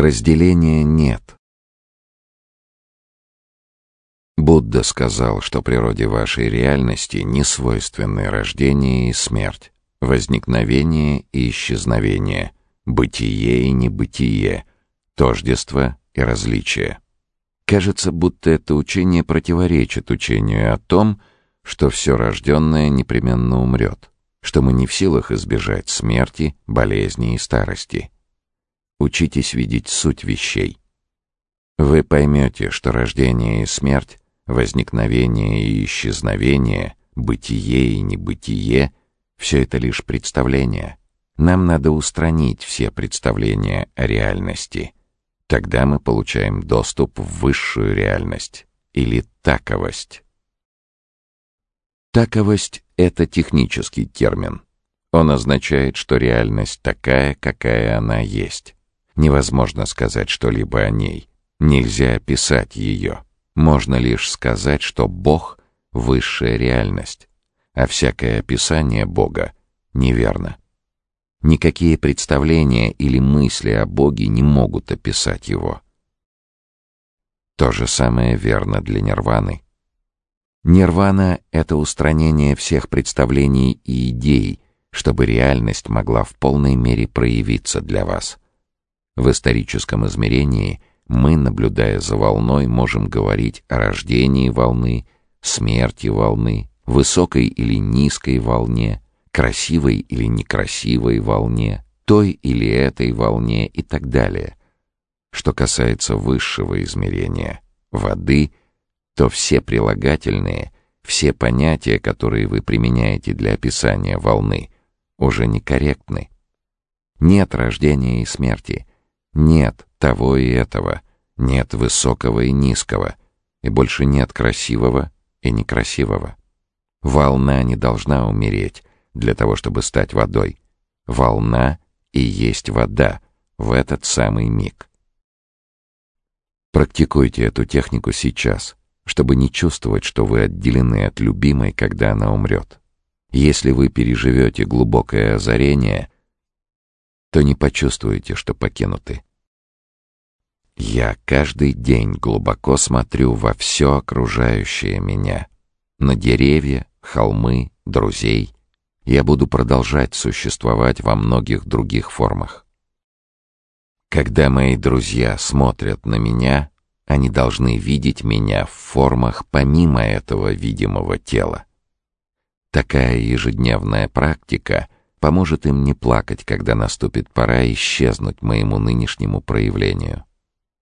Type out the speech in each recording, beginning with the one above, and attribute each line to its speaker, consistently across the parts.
Speaker 1: Разделения нет. Будда сказал, что природе вашей реальности не свойственны рождение и смерть, возникновение и исчезновение, бытие и небытие, тождество и различие. Кажется, будто это учение противоречит учению о том, что все рожденное непременно умрет, что мы не в силах избежать смерти, болезни и старости. Учитесь видеть суть вещей. Вы поймете, что рождение и смерть, возникновение и исчезновение, бытие и небытие — все это лишь представление. Нам надо устранить все представления о реальности. Тогда мы получаем доступ в высшую реальность или таковость. Таковость — это технический термин. Он означает, что реальность такая, какая она есть. Невозможно сказать что-либо о ней. Нельзя описать ее. Можно лишь сказать, что Бог — высшая реальность, а всякое описание Бога неверно. Никакие представления или мысли о Боге не могут описать его. То же самое верно для нирваны. Нирвана — это устранение всех представлений и идей, чтобы реальность могла в полной мере проявиться для вас — в историческом измерении мы, наблюдая за волной, можем говорить о рождении волны, смерти волны, высокой или низкой волне, красивой или некрасивой волне, той или этой волне и так далее. Что касается высшего измерения — воды, то все прилагательные, все понятия, которые вы применяете для описания волны, уже некорректны. Нет рождения и смерти, нет того и этого, нет высокого и низкого, и больше нет красивого и некрасивого. Волна не должна умереть для того, чтобы стать водой. Волна и есть вода в этот самый миг. Практикуйте эту технику сейчас, чтобы не чувствовать, что вы отделены от любимой, когда она умрет. Если вы переживете глубокое озарение, то не почувствуете, что покинуты. Я каждый день глубоко смотрю во все окружающее меня. На деревья, холмы, друзей. Я буду продолжать существовать во многих других формах. Когда мои друзья смотрят на меня, они должны видеть меня в формах помимо этого видимого тела. Такая ежедневная практика поможет им не плакать, когда наступит пора исчезнуть моему нынешнему проявлению.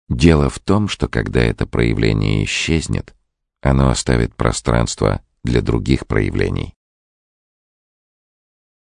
Speaker 1: Дело в том, что когда это проявление исчезнет, оно оставит пространство для других проявлений.